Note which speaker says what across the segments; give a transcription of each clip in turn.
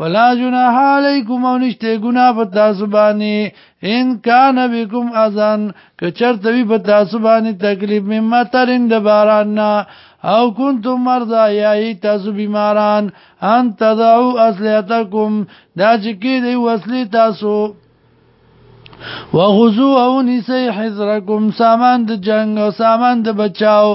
Speaker 1: ولا جناح علیکم او نشته ګنا په تاسو باندې ان کان بكم اذن کچرته وی په تاسو باندې تکلیف مما ترین د باران نه او کنتم مرضا یا تاسو بیماران ان تضعوا اسلحتکم دا چې کې دی وسلی تاسو وغزو او نسی حضرکم سامان د جنگ او سامان د بچاو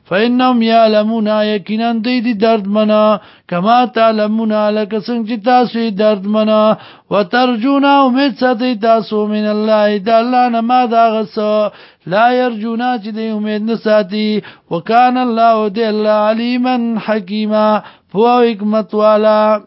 Speaker 1: فإنهم يعلمون یقینا دی دی درد منا کما تعلمون لک څنګه چې تاسو درد منا وترجون امید ساتي تاسو من الله د الله نه ما دا غس لا يرجون چې دی امید نه ساتي وکانه الله دی الله علیما حکیما هو حکمت والا